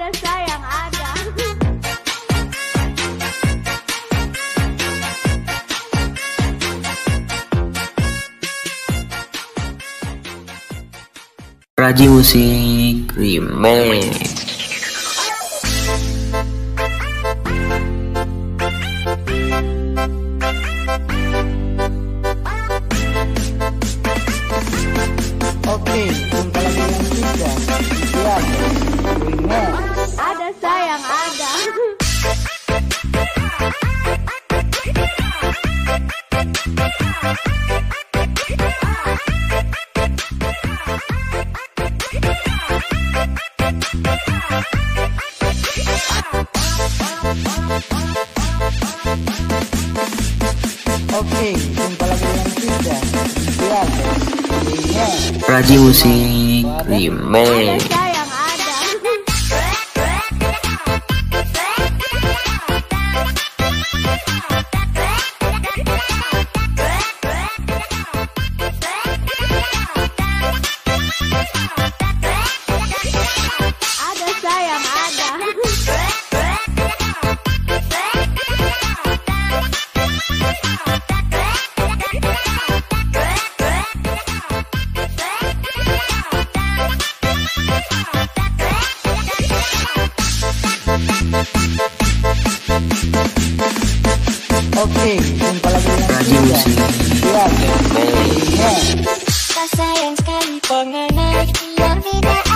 Ada sayang ada. Raji Musik Remix Oke, jumpa Raji Musik Ada Oke, jumpa lagi dengan Raji kita Musik Siap Remix Remix Tak sayang sekali pengenai yang tidak